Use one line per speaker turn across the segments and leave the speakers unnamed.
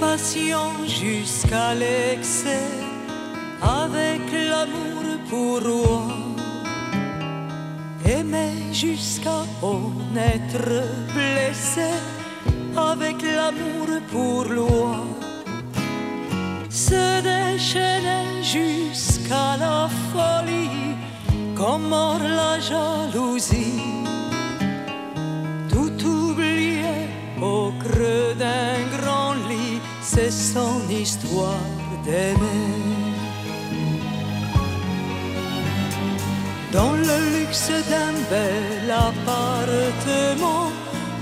passion jusqu'à l'excès, avec l'amour pour roi. Aimer jusqu'à en être blessé, avec l'amour pour loi. Se déchaîner jusqu'à la folie, comme mord la jalousie. Tout oublier au creux d'un c'est son histoire d'aimer. Dans le luxe d'un bel appartement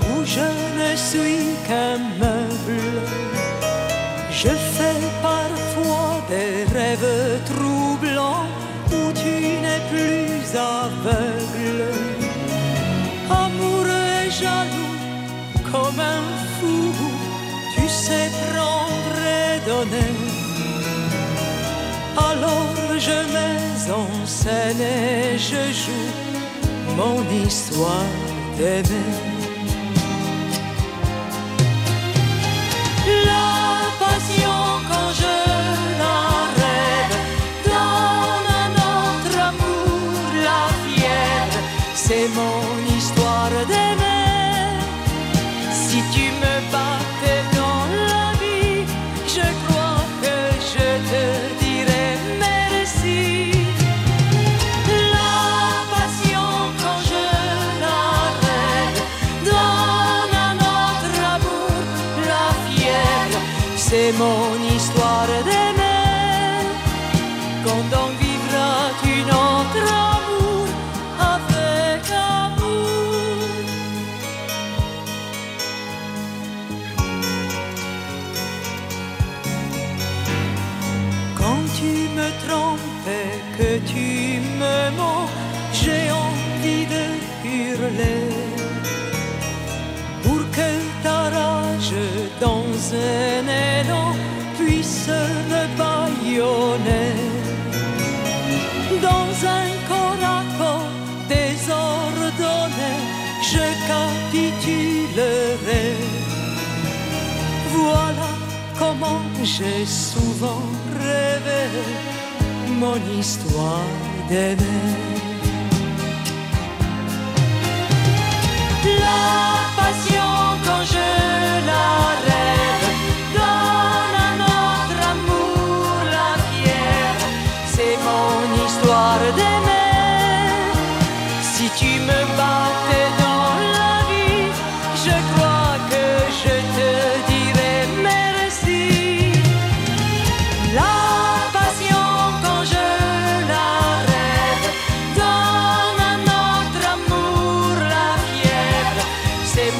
où je ne suis qu'un meuble, je fais parfois des rêves troublants où tu n'es plus aveugle. Amoureux et jaloux comme un Alors je mets en scène et je joue mon histoire d'aimer. La passion quand je c'est mon histoire d'aimer. Si tu me battais c'est mon histoire d'aimer. Quand on vivra une autre amour avec amour. Quand tu me trompes et que tu me mens, j'ai envie de hurler pour que ta rage dans un puisse me baïonner. Dans un corps à corps désordonné, je capitulerai. Voilà comment j'ai souvent rêvé mon histoire d'aimer.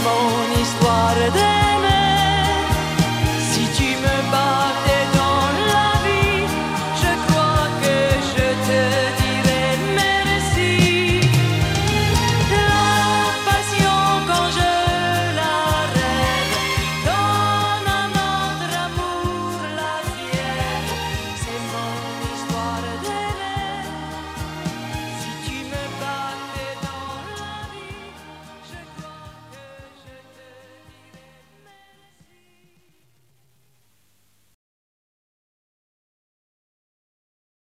Un